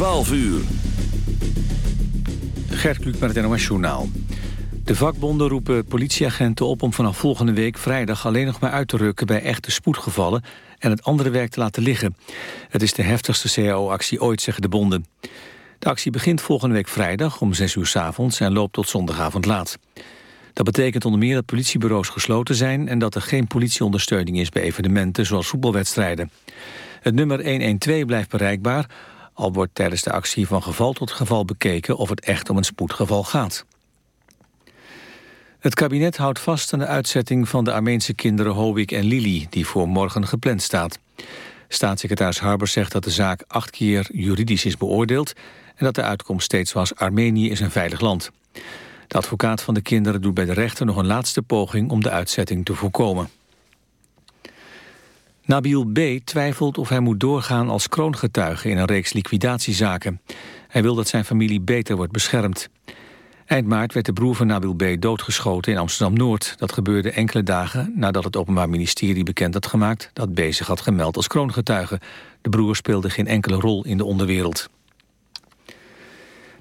12 uur. Gert Kluk met het NOS Journaal. De vakbonden roepen politieagenten op om vanaf volgende week vrijdag alleen nog maar uit te rukken bij echte spoedgevallen en het andere werk te laten liggen. Het is de heftigste CAO-actie ooit, zeggen de bonden. De actie begint volgende week vrijdag om 6 uur s avonds en loopt tot zondagavond laat. Dat betekent onder meer dat politiebureaus gesloten zijn en dat er geen politieondersteuning is bij evenementen zoals voetbalwedstrijden. Het nummer 112 blijft bereikbaar, al wordt tijdens de actie van geval tot geval bekeken of het echt om een spoedgeval gaat. Het kabinet houdt vast aan de uitzetting van de Armeense kinderen Howik en Lili, die voor morgen gepland staat. Staatssecretaris Harbers zegt dat de zaak acht keer juridisch is beoordeeld en dat de uitkomst steeds was Armenië is een veilig land. De advocaat van de kinderen doet bij de rechter nog een laatste poging om de uitzetting te voorkomen. Nabil B. twijfelt of hij moet doorgaan als kroongetuige in een reeks liquidatiezaken. Hij wil dat zijn familie beter wordt beschermd. Eind maart werd de broer van Nabil B. doodgeschoten in Amsterdam-Noord. Dat gebeurde enkele dagen nadat het Openbaar Ministerie bekend had gemaakt... dat B. zich had gemeld als kroongetuige. De broer speelde geen enkele rol in de onderwereld.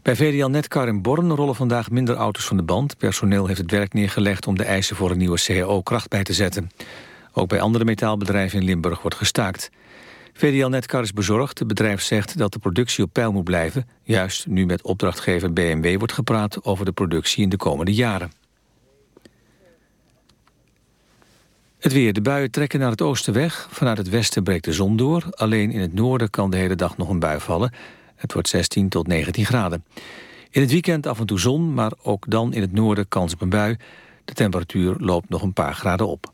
Bij VDL Netcar in Born rollen vandaag minder auto's van de band. Personeel heeft het werk neergelegd om de eisen voor een nieuwe CAO kracht bij te zetten. Ook bij andere metaalbedrijven in Limburg wordt gestaakt. VDL Netcar is bezorgd. Het bedrijf zegt dat de productie op peil moet blijven. Juist nu met opdrachtgever BMW wordt gepraat over de productie in de komende jaren. Het weer. De buien trekken naar het oosten weg. Vanuit het westen breekt de zon door. Alleen in het noorden kan de hele dag nog een bui vallen. Het wordt 16 tot 19 graden. In het weekend af en toe zon, maar ook dan in het noorden kans op een bui. De temperatuur loopt nog een paar graden op.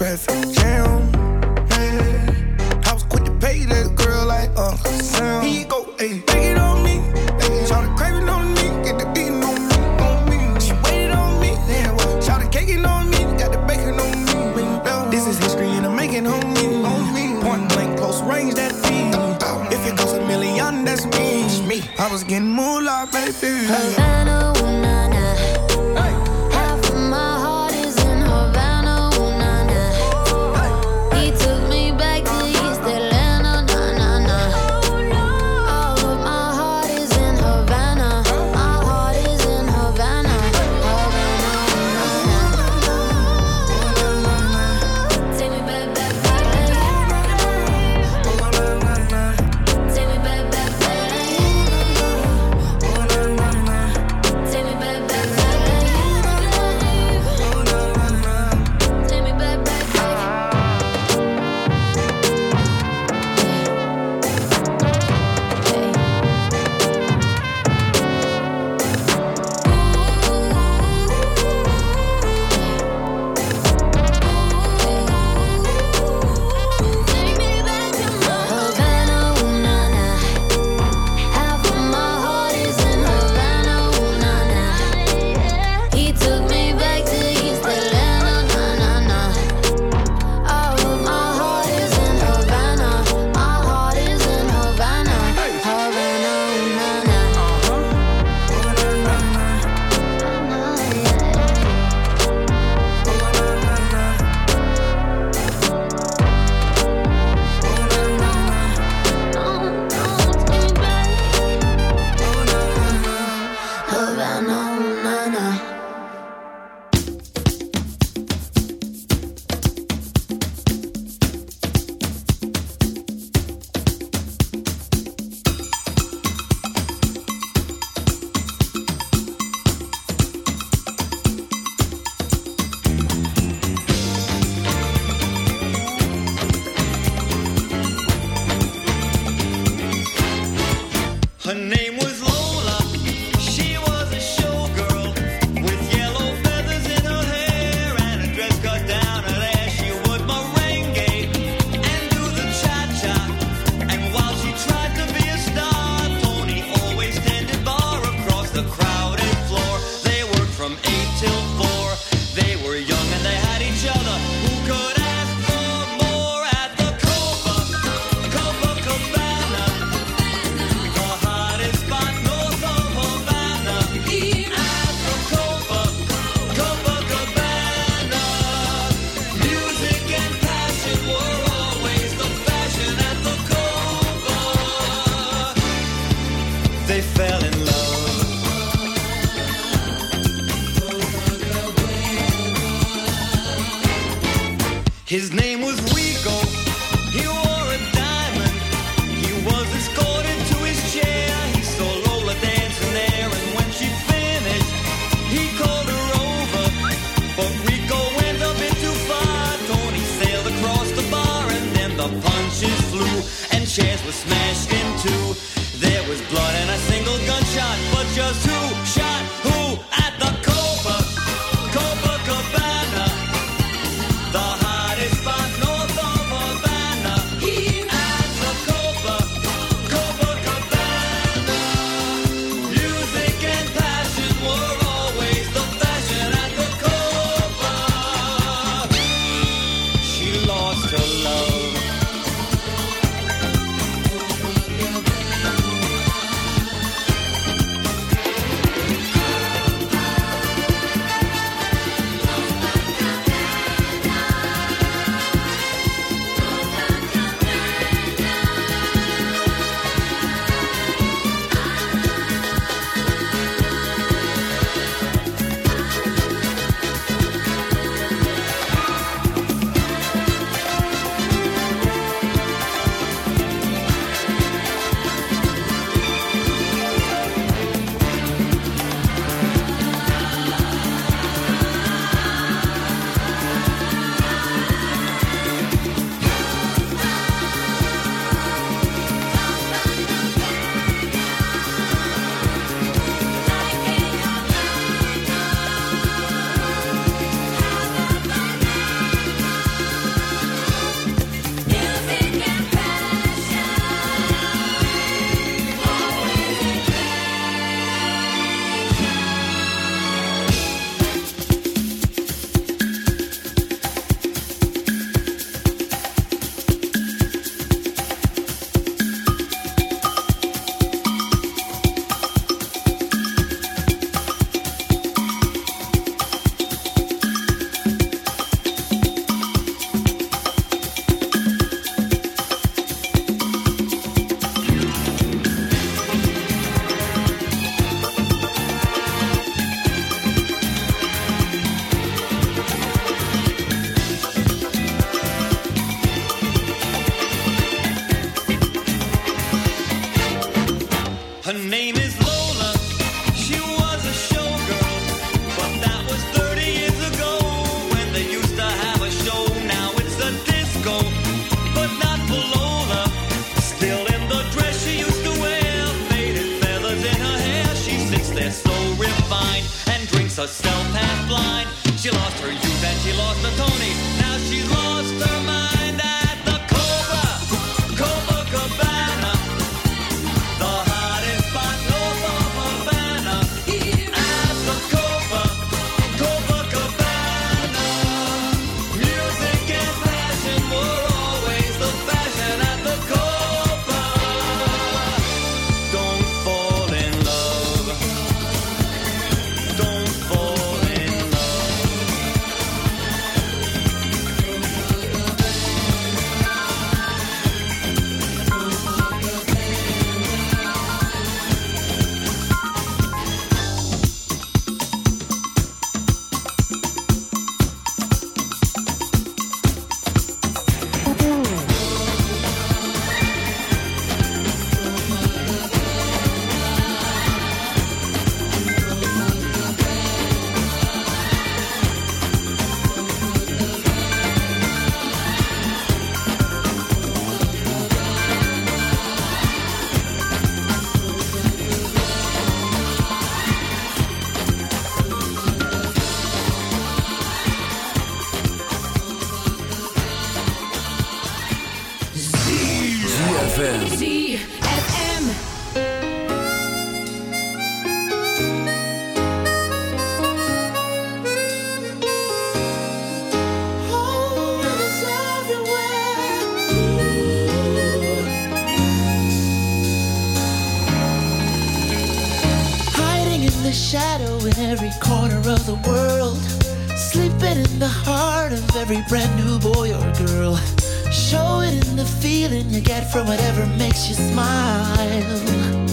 traffic jam. Yeah. I was quick to pay that girl like Uncle Sam. He go, ayy, take it on me. Ayy, shout the craving on me, get the beating on me, on me. She waited on me, yeah. Well, shout the caking on me, got the bacon on me. Bell. This is history and I'm making on me, on me. Point blank, close range, that beat. If it goes a million, that's me. me. I was getting moolah, baby. d-f-m-a-hiding in the Shadow in every corner of the world, sleeping in the heart of every brand new feeling you get from whatever makes you smile.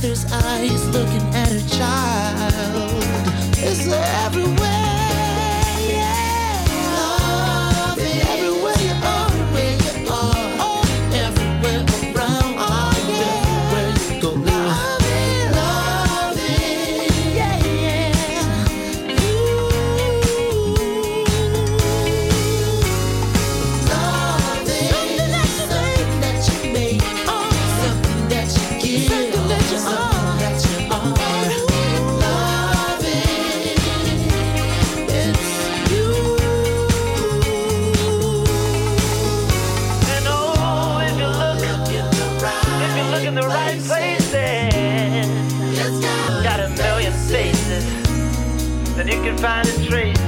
mother's eyes looking at her child. It's everywhere. you can find a trace.